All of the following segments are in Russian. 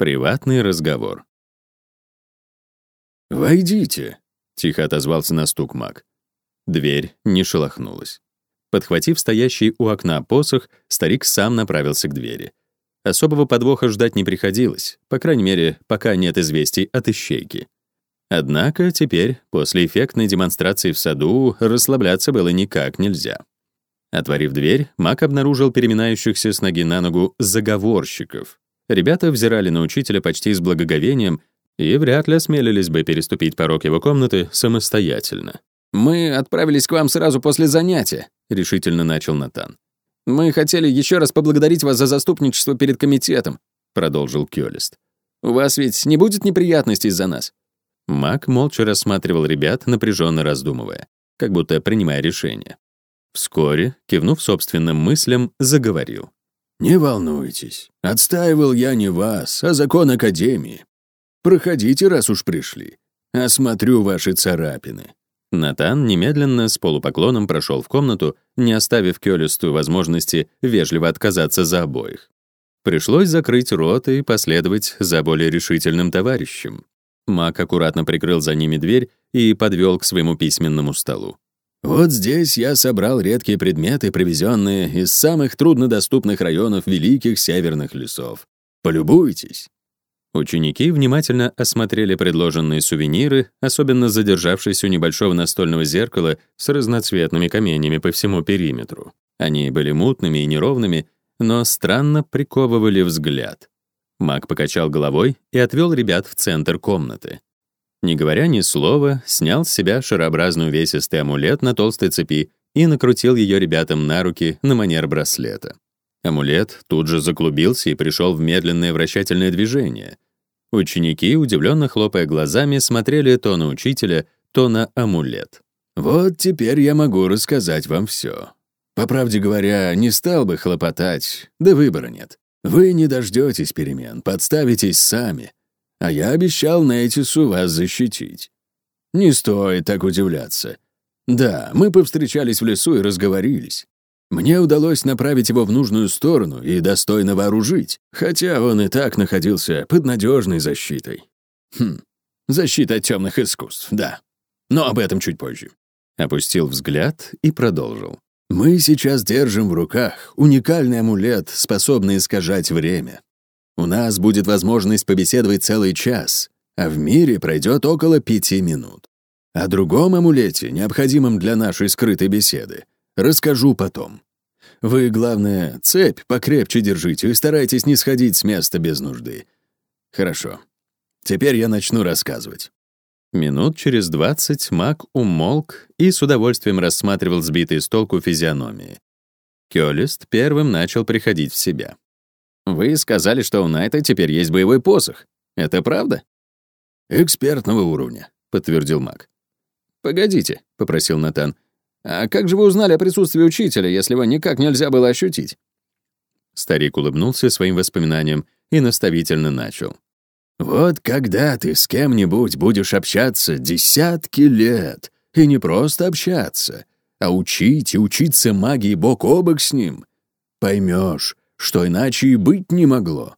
Приватный разговор. «Войдите», — тихо отозвался на стук маг. Дверь не шелохнулась. Подхватив стоящий у окна посох, старик сам направился к двери. Особого подвоха ждать не приходилось, по крайней мере, пока нет известий от ищейки. Однако теперь, после эффектной демонстрации в саду, расслабляться было никак нельзя. Отворив дверь, маг обнаружил переминающихся с ноги на ногу заговорщиков. Ребята взирали на учителя почти с благоговением и вряд ли осмелились бы переступить порог его комнаты самостоятельно. «Мы отправились к вам сразу после занятия», — решительно начал Натан. «Мы хотели еще раз поблагодарить вас за заступничество перед комитетом», — продолжил Кёлист. «У вас ведь не будет неприятностей из-за нас?» Мак молча рассматривал ребят, напряженно раздумывая, как будто принимая решение. Вскоре, кивнув собственным мыслям, заговорил. «Не волнуйтесь, отстаивал я не вас, а закон Академии. Проходите, раз уж пришли. Осмотрю ваши царапины. Натан немедленно с полупоклоном прошел в комнату, не оставив Кёлисту возможности вежливо отказаться за обоих. Пришлось закрыть рот и последовать за более решительным товарищем. Мак аккуратно прикрыл за ними дверь и подвел к своему письменному столу. «Вот здесь я собрал редкие предметы, привезенные из самых труднодоступных районов великих северных лесов. Полюбуйтесь!» Ученики внимательно осмотрели предложенные сувениры, особенно задержавшись у небольшого настольного зеркала с разноцветными каменями по всему периметру. Они были мутными и неровными, но странно приковывали взгляд. Маг покачал головой и отвел ребят в центр комнаты. Не говоря ни слова, снял с себя шарообразный увесистый амулет на толстой цепи и накрутил ее ребятам на руки на манер браслета. Амулет тут же заклубился и пришел в медленное вращательное движение. Ученики, удивленно хлопая глазами, смотрели то на учителя, то на амулет. «Вот теперь я могу рассказать вам все. По правде говоря, не стал бы хлопотать, да выбора нет. Вы не дождетесь перемен, подставитесь сами. А я обещал Нейтису вас защитить. Не стоит так удивляться. Да, мы повстречались в лесу и разговорились. Мне удалось направить его в нужную сторону и достойно вооружить, хотя он и так находился под надежной защитой. Хм, защита от темных искусств, да. Но об этом чуть позже. Опустил взгляд и продолжил. Мы сейчас держим в руках уникальный амулет, способный искажать время. У нас будет возможность побеседовать целый час, а в мире пройдет около пяти минут. О другом амулете, необходимом для нашей скрытой беседы, Расскажу потом. Вы, главное, цепь покрепче держите и старайтесь не сходить с места без нужды. Хорошо. Теперь я начну рассказывать. Минут через двадцать маг умолк и с удовольствием рассматривал сбитые с толку физиономии. Кёлист первым начал приходить в себя. «Вы сказали, что у Найта теперь есть боевой посох. Это правда?» «Экспертного уровня», — подтвердил маг. «Погодите», — попросил Натан. «А как же вы узнали о присутствии учителя, если его никак нельзя было ощутить?» Старик улыбнулся своим воспоминаниям и наставительно начал. «Вот когда ты с кем-нибудь будешь общаться десятки лет, и не просто общаться, а учить и учиться магии бок о бок с ним, поймешь, что иначе и быть не могло.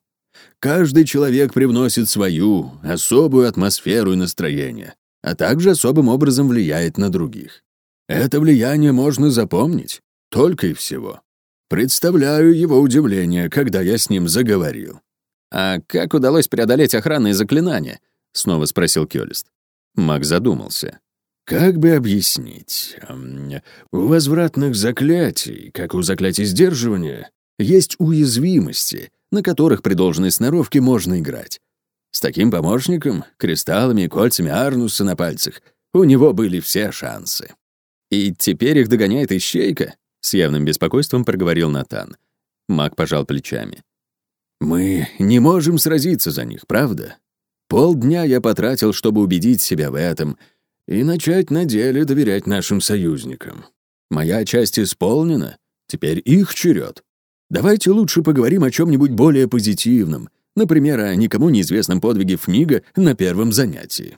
Каждый человек привносит свою особую атмосферу и настроение, а также особым образом влияет на других. Это влияние можно запомнить, только и всего. Представляю его удивление, когда я с ним заговорил. «А как удалось преодолеть охранные заклинания?» — снова спросил Кёлист. Маг задумался. «Как бы объяснить? У возвратных заклятий, как у заклятий сдерживания, есть уязвимости, на которых при должной сноровке можно играть. С таким помощником, кристаллами и кольцами Арнуса на пальцах, у него были все шансы. «И теперь их догоняет ищейка?» — с явным беспокойством проговорил Натан. Маг пожал плечами. «Мы не можем сразиться за них, правда? Полдня я потратил, чтобы убедить себя в этом и начать на деле доверять нашим союзникам. Моя часть исполнена, теперь их черед. Давайте лучше поговорим о чем-нибудь более позитивном, например, о никому неизвестном подвиге Фнига на первом занятии».